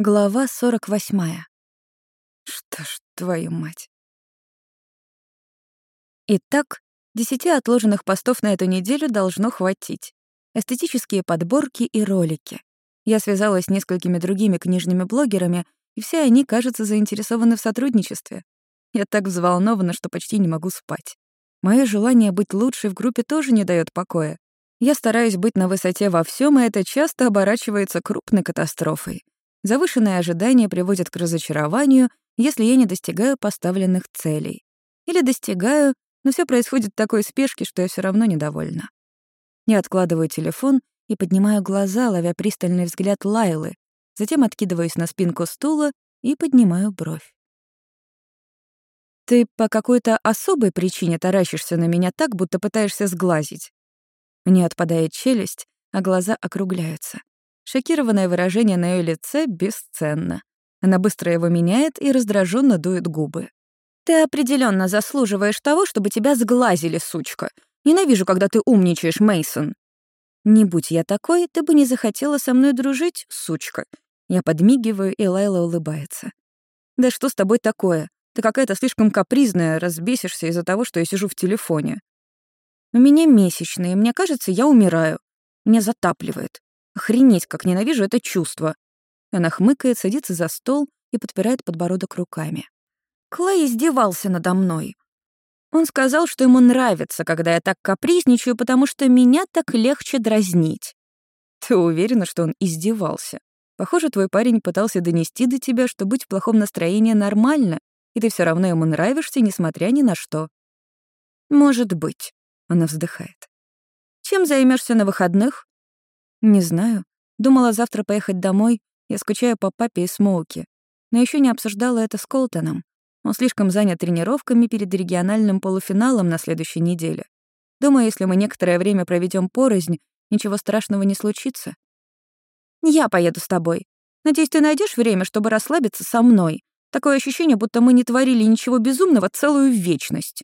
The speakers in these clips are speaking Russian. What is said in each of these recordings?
Глава 48. Что ж, твою мать. Итак, десяти отложенных постов на эту неделю должно хватить. Эстетические подборки и ролики. Я связалась с несколькими другими книжными блогерами, и все они, кажется, заинтересованы в сотрудничестве. Я так взволнована, что почти не могу спать. Мое желание быть лучшей в группе тоже не дает покоя. Я стараюсь быть на высоте во всем, и это часто оборачивается крупной катастрофой. Завышенные ожидания приводят к разочарованию, если я не достигаю поставленных целей. Или достигаю, но все происходит в такой спешке, что я все равно недовольна. Я откладываю телефон и поднимаю глаза, ловя пристальный взгляд Лайлы, затем откидываюсь на спинку стула и поднимаю бровь. «Ты по какой-то особой причине таращишься на меня так, будто пытаешься сглазить». Мне отпадает челюсть, а глаза округляются. Шокированное выражение на ее лице бесценно. Она быстро его меняет и раздраженно дует губы. «Ты определенно заслуживаешь того, чтобы тебя сглазили, сучка. Ненавижу, когда ты умничаешь, Мейсон. Не будь я такой, ты бы не захотела со мной дружить, сучка. Я подмигиваю, и Лайла улыбается. Да что с тобой такое? Ты какая-то слишком капризная, разбесишься из-за того, что я сижу в телефоне. У меня месячные, мне кажется, я умираю. Меня затапливает. Охренеть, как ненавижу это чувство. Она хмыкает, садится за стол и подпирает подбородок руками. Клей издевался надо мной. Он сказал, что ему нравится, когда я так капризничаю, потому что меня так легче дразнить. Ты уверена, что он издевался? Похоже, твой парень пытался донести до тебя, что быть в плохом настроении нормально, и ты все равно ему нравишься, несмотря ни на что. Может быть, она вздыхает. Чем займешься на выходных? Не знаю. Думала завтра поехать домой. Я скучаю по папе и Смоуке. Но еще не обсуждала это с Колтоном. Он слишком занят тренировками перед региональным полуфиналом на следующей неделе. Думаю, если мы некоторое время проведем порознь, ничего страшного не случится. Я поеду с тобой. Надеюсь, ты найдешь время, чтобы расслабиться со мной. Такое ощущение, будто мы не творили ничего безумного целую вечность.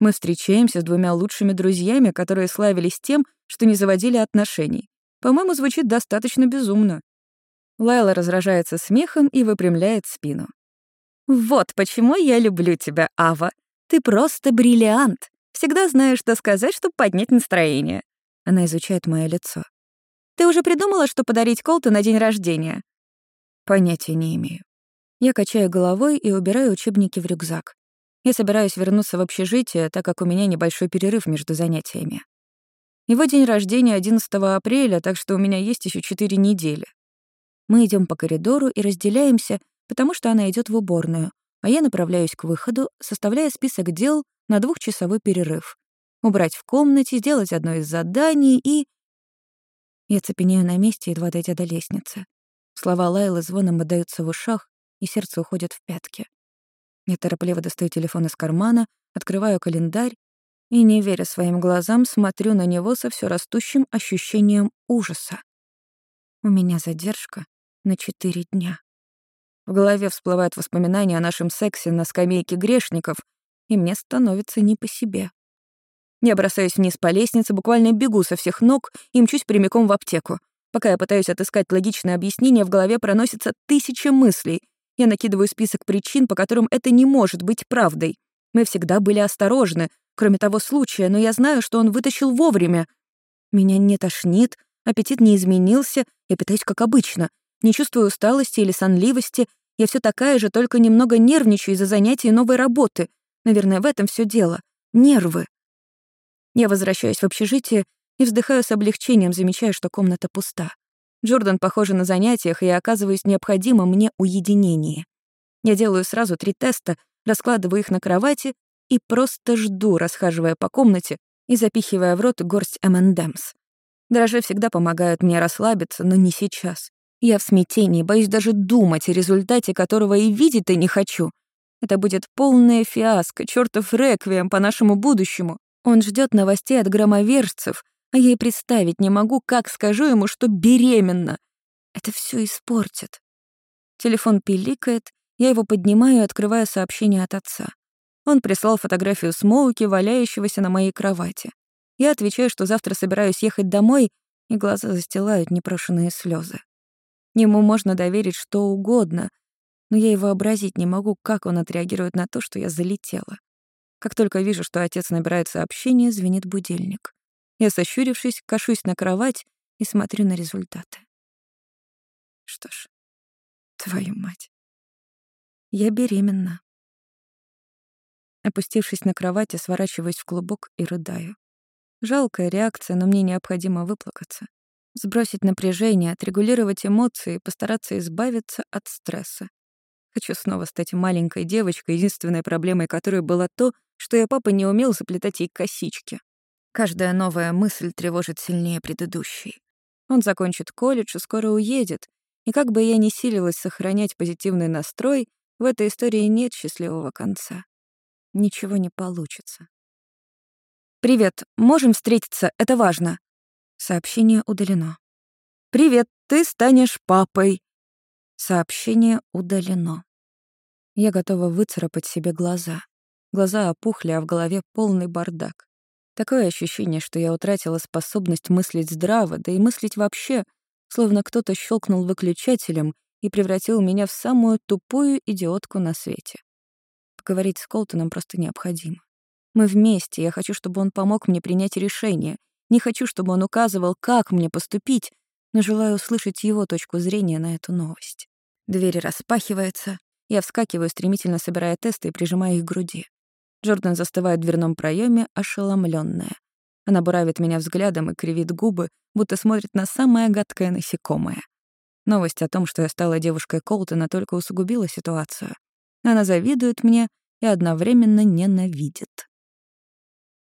Мы встречаемся с двумя лучшими друзьями, которые славились тем, что не заводили отношений. По-моему, звучит достаточно безумно. Лайла разражается смехом и выпрямляет спину. «Вот почему я люблю тебя, Ава. Ты просто бриллиант. Всегда знаешь, что сказать, чтобы поднять настроение». Она изучает мое лицо. «Ты уже придумала, что подарить Колту на день рождения?» Понятия не имею. Я качаю головой и убираю учебники в рюкзак. Я собираюсь вернуться в общежитие, так как у меня небольшой перерыв между занятиями. Его день рождения 11 апреля, так что у меня есть еще 4 недели. Мы идем по коридору и разделяемся, потому что она идет в уборную, а я направляюсь к выходу, составляя список дел на двухчасовой перерыв. Убрать в комнате, сделать одно из заданий и... Я цепенею на месте, едва дойдя до лестницы. Слова Лайлы звоном отдаются в ушах, и сердце уходит в пятки. Я торопливо достаю телефон из кармана, открываю календарь и, не веря своим глазам, смотрю на него со все растущим ощущением ужаса. У меня задержка на четыре дня. В голове всплывают воспоминания о нашем сексе на скамейке грешников, и мне становится не по себе. Я бросаюсь вниз по лестнице, буквально бегу со всех ног и мчусь прямиком в аптеку. Пока я пытаюсь отыскать логичное объяснение, в голове проносится тысяча мыслей. Я накидываю список причин, по которым это не может быть правдой. Мы всегда были осторожны, кроме того случая, но я знаю, что он вытащил вовремя. Меня не тошнит, аппетит не изменился, я питаюсь как обычно. Не чувствую усталости или сонливости, я все такая же, только немного нервничаю из-за занятий новой работы. Наверное, в этом все дело. Нервы. Я возвращаюсь в общежитие и вздыхаю с облегчением, замечая, что комната пуста. Джордан, похоже, на занятиях, и я оказываюсь необходимо мне уединение. Я делаю сразу три теста, раскладываю их на кровати и просто жду, расхаживая по комнате и запихивая в рот горсть M&M's. Дрожжи всегда помогают мне расслабиться, но не сейчас. Я в смятении, боюсь даже думать о результате, которого и видеть-то не хочу. Это будет полная фиаско, чертов реквием по нашему будущему. Он ждет новостей от громовержцев, а я и представить не могу, как скажу ему, что беременна. Это все испортит. Телефон пиликает, я его поднимаю и открываю сообщение от отца. Он прислал фотографию Смоуки, валяющегося на моей кровати. Я отвечаю, что завтра собираюсь ехать домой, и глаза застилают непрошенные слезы. Ему можно доверить что угодно, но я и вообразить не могу, как он отреагирует на то, что я залетела. Как только вижу, что отец набирает сообщение, звенит будильник. Я, сощурившись, кашусь на кровать и смотрю на результаты. Что ж, твою мать. Я беременна. Опустившись на кровати, сворачиваюсь в клубок и рыдаю. Жалкая реакция, но мне необходимо выплакаться. Сбросить напряжение, отрегулировать эмоции, постараться избавиться от стресса. Хочу снова стать маленькой девочкой, единственной проблемой которой было то, что я папа не умел заплетать ей косички. Каждая новая мысль тревожит сильнее предыдущей. Он закончит колледж и скоро уедет, и как бы я ни силилась сохранять позитивный настрой, в этой истории нет счастливого конца. Ничего не получится. «Привет, можем встретиться, это важно». Сообщение удалено. «Привет, ты станешь папой». Сообщение удалено. Я готова выцарапать себе глаза. Глаза опухли, а в голове полный бардак. Такое ощущение, что я утратила способность мыслить здраво, да и мыслить вообще, словно кто-то щелкнул выключателем и превратил меня в самую тупую идиотку на свете. Поговорить с Колтоном просто необходимо. Мы вместе, я хочу, чтобы он помог мне принять решение. Не хочу, чтобы он указывал, как мне поступить, но желаю услышать его точку зрения на эту новость. Дверь распахивается, я вскакиваю, стремительно собирая тесты и прижимая их к груди. Джордан застывает в дверном проеме, ошеломленная. Она буравит меня взглядом и кривит губы, будто смотрит на самое гадкое насекомое. Новость о том, что я стала девушкой Колтона, только усугубила ситуацию. Она завидует мне и одновременно ненавидит.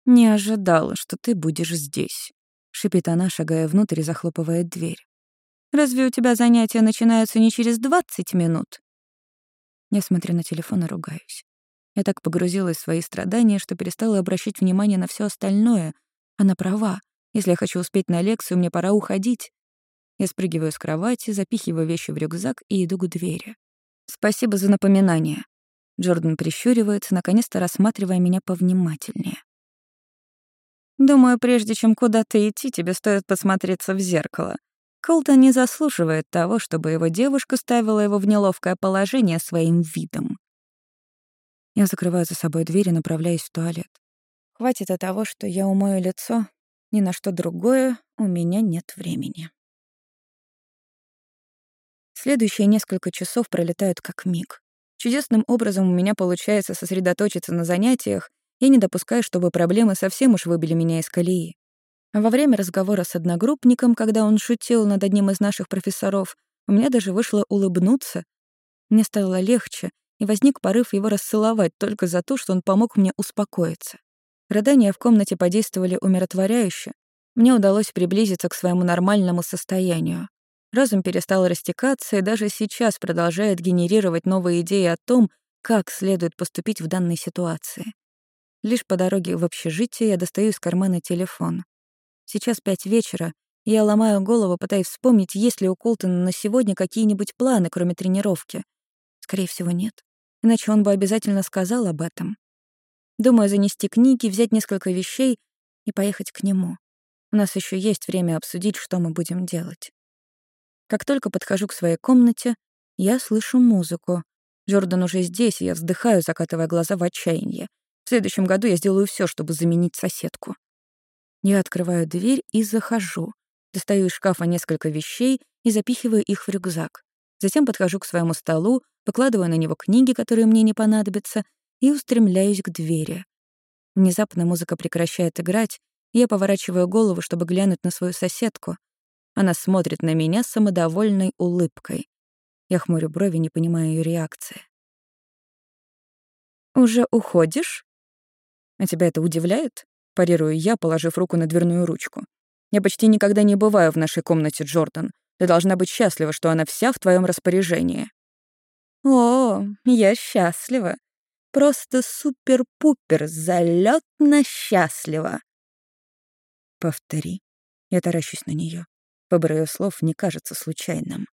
«Не ожидала, что ты будешь здесь», — шипит она, шагая внутрь и захлопывает дверь. «Разве у тебя занятия начинаются не через 20 минут?» Я смотрю на телефон и ругаюсь. Я так погрузилась в свои страдания, что перестала обращать внимание на все остальное. Она права. Если я хочу успеть на лекцию, мне пора уходить. Я спрыгиваю с кровати, запихиваю вещи в рюкзак и иду к двери. «Спасибо за напоминание». Джордан прищуривается, наконец-то рассматривая меня повнимательнее. «Думаю, прежде чем куда-то идти, тебе стоит посмотреться в зеркало. Колтон не заслуживает того, чтобы его девушка ставила его в неловкое положение своим видом. Я закрываю за собой дверь и направляюсь в туалет. Хватит и того, что я умою лицо. Ни на что другое у меня нет времени. Следующие несколько часов пролетают как миг. Чудесным образом у меня получается сосредоточиться на занятиях, я не допускаю, чтобы проблемы совсем уж выбили меня из колеи. Во время разговора с одногруппником, когда он шутил над одним из наших профессоров, у меня даже вышло улыбнуться. Мне стало легче, и возник порыв его расцеловать только за то, что он помог мне успокоиться. Рыдания в комнате подействовали умиротворяюще. Мне удалось приблизиться к своему нормальному состоянию. Разум перестал растекаться и даже сейчас продолжает генерировать новые идеи о том, как следует поступить в данной ситуации. Лишь по дороге в общежитие я достаю из кармана телефон. Сейчас пять вечера, я ломаю голову, пытаясь вспомнить, есть ли у Колтона на сегодня какие-нибудь планы, кроме тренировки. Скорее всего, нет иначе он бы обязательно сказал об этом. Думаю, занести книги, взять несколько вещей и поехать к нему. У нас еще есть время обсудить, что мы будем делать. Как только подхожу к своей комнате, я слышу музыку. Джордан уже здесь, и я вздыхаю, закатывая глаза в отчаяние. В следующем году я сделаю все, чтобы заменить соседку. Я открываю дверь и захожу. Достаю из шкафа несколько вещей и запихиваю их в рюкзак. Затем подхожу к своему столу, выкладываю на него книги, которые мне не понадобятся, и устремляюсь к двери. Внезапно музыка прекращает играть, и я поворачиваю голову, чтобы глянуть на свою соседку. Она смотрит на меня самодовольной улыбкой. Я хмурю брови, не понимая ее реакции. «Уже уходишь?» «А тебя это удивляет?» — парирую я, положив руку на дверную ручку. «Я почти никогда не бываю в нашей комнате, Джордан. Ты должна быть счастлива, что она вся в твоем распоряжении». «О, я счастлива. Просто супер-пупер, залетно счастлива». «Повтори». Я таращусь на нее. Выбор ее слов не кажется случайным.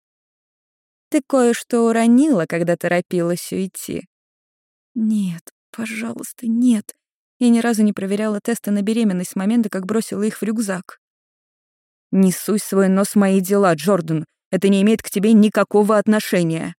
«Ты кое-что уронила, когда торопилась уйти». «Нет, пожалуйста, нет. Я ни разу не проверяла тесты на беременность с момента, как бросила их в рюкзак». «Не суй свой нос в мои дела, Джордан. Это не имеет к тебе никакого отношения.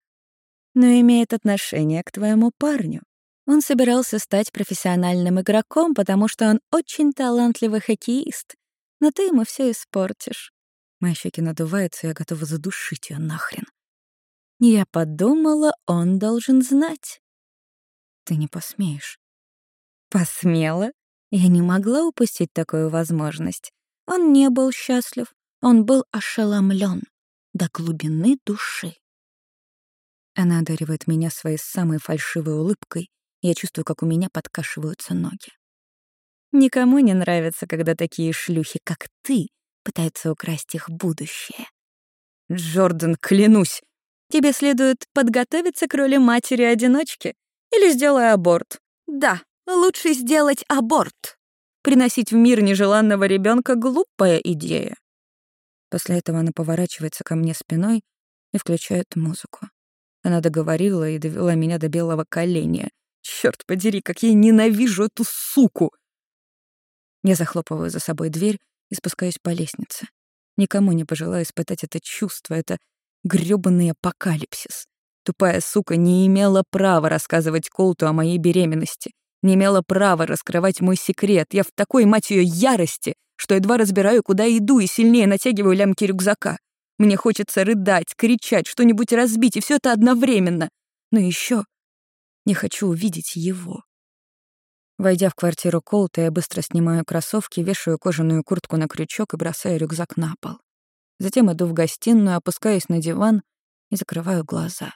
Но имеет отношение к твоему парню. Он собирался стать профессиональным игроком, потому что он очень талантливый хоккеист. Но ты ему все испортишь. Мои щеки надуваются, я готова задушить ее нахрен. Я подумала, он должен знать. Ты не посмеешь. Посмела? Я не могла упустить такую возможность. Он не был счастлив, он был ошеломлен до глубины души. Она одаривает меня своей самой фальшивой улыбкой, я чувствую, как у меня подкашиваются ноги. Никому не нравится, когда такие шлюхи, как ты, пытаются украсть их будущее. Джордан, клянусь, Тебе следует подготовиться к роли матери-одиночки или сделай аборт. Да, лучше сделать аборт. Приносить в мир нежеланного ребенка глупая идея. После этого она поворачивается ко мне спиной и включает музыку. Она договорила и довела меня до белого коленя. Черт подери, как я ненавижу эту суку! Я захлопываю за собой дверь и спускаюсь по лестнице. Никому не пожелаю испытать это чувство, это грёбаный апокалипсис. Тупая сука не имела права рассказывать Колту о моей беременности. Не имела права раскрывать мой секрет. Я в такой, мать её, ярости, что едва разбираю, куда иду, и сильнее натягиваю лямки рюкзака. Мне хочется рыдать, кричать, что-нибудь разбить, и все это одновременно. Но еще не хочу увидеть его. Войдя в квартиру Колта, я быстро снимаю кроссовки, вешаю кожаную куртку на крючок и бросаю рюкзак на пол. Затем иду в гостиную, опускаюсь на диван и закрываю глаза.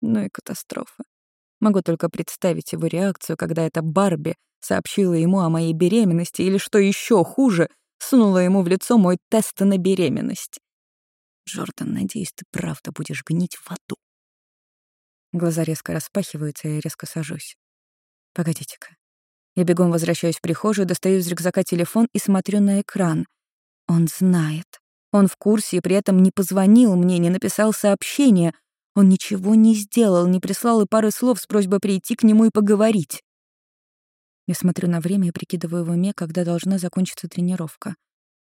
Ну и катастрофа. Могу только представить его реакцию, когда эта Барби сообщила ему о моей беременности или, что еще хуже, сунула ему в лицо мой тест на беременность. Джордан, надеюсь, ты правда будешь гнить в аду. Глаза резко распахиваются, и я резко сажусь. Погодите-ка. Я бегом возвращаюсь в прихожую, достаю из рюкзака телефон и смотрю на экран. Он знает. Он в курсе и при этом не позвонил мне, не написал сообщение. Он ничего не сделал, не прислал и пары слов с просьбой прийти к нему и поговорить. Я смотрю на время и прикидываю в уме, когда должна закончиться тренировка.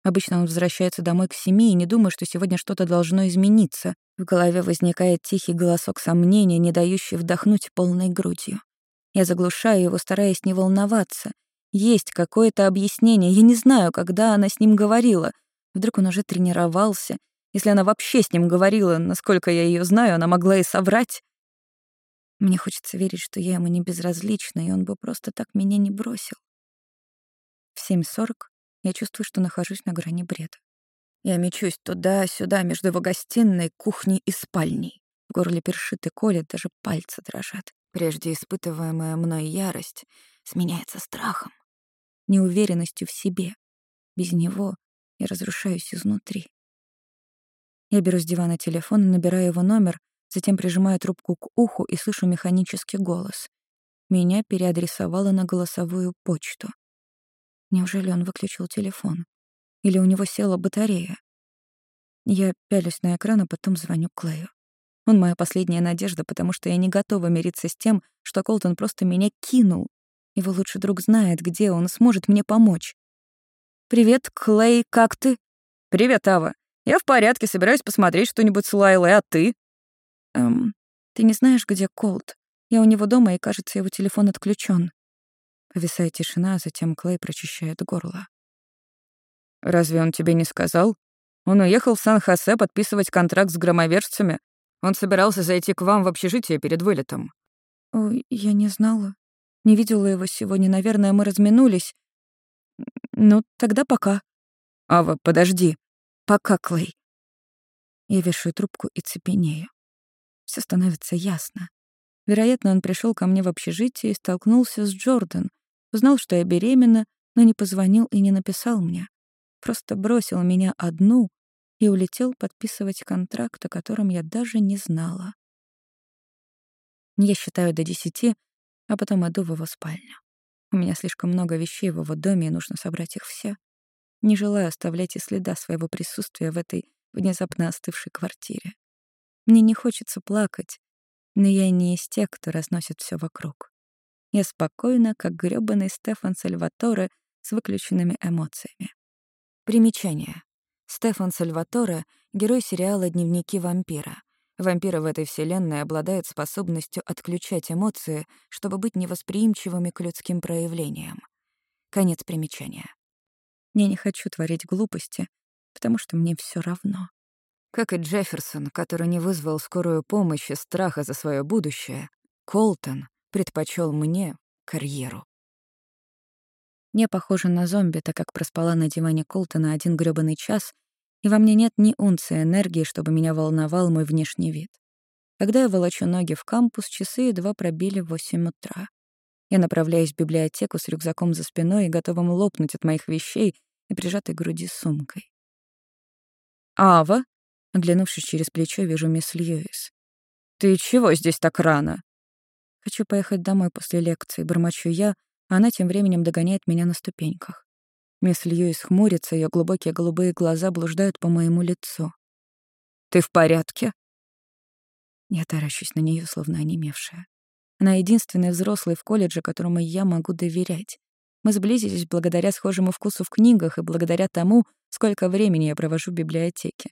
Обычно он возвращается домой к семи и не думаю, что сегодня что-то должно измениться. В голове возникает тихий голосок сомнения, не дающий вдохнуть полной грудью. Я заглушаю его, стараясь не волноваться. Есть какое-то объяснение. Я не знаю, когда она с ним говорила — Вдруг он уже тренировался. Если она вообще с ним говорила, насколько я ее знаю, она могла и соврать. Мне хочется верить, что я ему не безразлична, и он бы просто так меня не бросил. В 7.40 я чувствую, что нахожусь на грани бреда. Я мечусь туда-сюда, между его гостиной, кухней и спальней. В горле першит и колет, даже пальцы дрожат. Прежде испытываемая мной ярость сменяется страхом, неуверенностью в себе. Без него и разрушаюсь изнутри. Я беру с дивана телефон и набираю его номер, затем прижимаю трубку к уху и слышу механический голос. Меня переадресовало на голосовую почту. Неужели он выключил телефон? Или у него села батарея? Я пялюсь на экран, а потом звоню Клею. Он моя последняя надежда, потому что я не готова мириться с тем, что Колтон просто меня кинул. Его лучший друг знает, где он сможет мне помочь. «Привет, Клей, как ты?» «Привет, Ава. Я в порядке, собираюсь посмотреть что-нибудь с Лайлой, а ты?» «Эм, ты не знаешь, где Колт? Я у него дома, и, кажется, его телефон отключен. Повисает тишина, а затем Клей прочищает горло. «Разве он тебе не сказал? Он уехал в Сан-Хосе подписывать контракт с громовержцами. Он собирался зайти к вам в общежитие перед вылетом». «Ой, я не знала. Не видела его сегодня. Наверное, мы разминулись. «Ну, тогда пока». «Ава, подожди». «Пока, Клей». Я вешаю трубку и цепенею. Все становится ясно. Вероятно, он пришел ко мне в общежитие и столкнулся с Джордан. Узнал, что я беременна, но не позвонил и не написал мне. Просто бросил меня одну и улетел подписывать контракт, о котором я даже не знала. Я считаю до десяти, а потом иду в его спальню. У меня слишком много вещей в его доме, и нужно собрать их все. Не желаю оставлять и следа своего присутствия в этой внезапно остывшей квартире. Мне не хочется плакать, но я не из тех, кто разносит все вокруг. Я спокойна, как грёбаный Стефан Сальваторе с выключенными эмоциями. Примечание. Стефан Сальваторе — Герой сериала «Дневники вампира». Вампиры в этой вселенной обладают способностью отключать эмоции, чтобы быть невосприимчивыми к людским проявлениям. Конец примечания. Я не хочу творить глупости, потому что мне все равно. Как и Джефферсон, который не вызвал скорую помощь из страха за свое будущее, Колтон предпочел мне карьеру. Не похожа на зомби, так как проспала на диване Колтона один грёбаный час, и во мне нет ни унции энергии, чтобы меня волновал мой внешний вид. Когда я волочу ноги в кампус, часы едва пробили в 8 утра. Я направляюсь в библиотеку с рюкзаком за спиной и готовым лопнуть от моих вещей и прижатой к груди сумкой. «Ава?» Оглянувшись через плечо, вижу мисс Льюис. «Ты чего здесь так рано?» «Хочу поехать домой после лекции», — бормочу я, она тем временем догоняет меня на ступеньках. Мисс Льюис хмурится, ее глубокие голубые глаза блуждают по моему лицу. «Ты в порядке?» Я таращусь на нее, словно онемевшая. Она единственный взрослый в колледже, которому я могу доверять. Мы сблизились благодаря схожему вкусу в книгах и благодаря тому, сколько времени я провожу в библиотеке.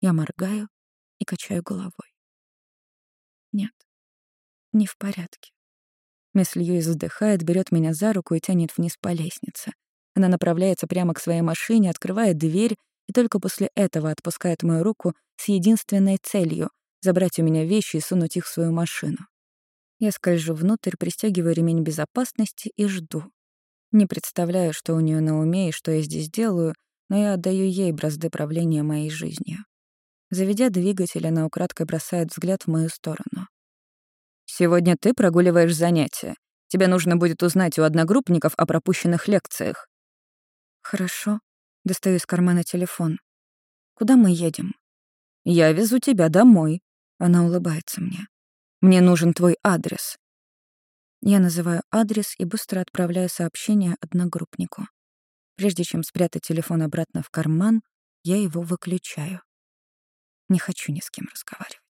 Я моргаю и качаю головой. Нет, не в порядке. Мисс Льюис вздыхает, берет меня за руку и тянет вниз по лестнице. Она направляется прямо к своей машине, открывает дверь и только после этого отпускает мою руку с единственной целью — забрать у меня вещи и сунуть их в свою машину. Я скольжу внутрь, пристегиваю ремень безопасности и жду. Не представляю, что у нее на уме и что я здесь делаю, но я отдаю ей бразды правления моей жизнью. Заведя двигатель, она украдкой бросает взгляд в мою сторону. «Сегодня ты прогуливаешь занятия. Тебе нужно будет узнать у одногруппников о пропущенных лекциях». «Хорошо». Достаю из кармана телефон. «Куда мы едем?» «Я везу тебя домой». Она улыбается мне. «Мне нужен твой адрес». Я называю адрес и быстро отправляю сообщение одногруппнику. Прежде чем спрятать телефон обратно в карман, я его выключаю. Не хочу ни с кем разговаривать.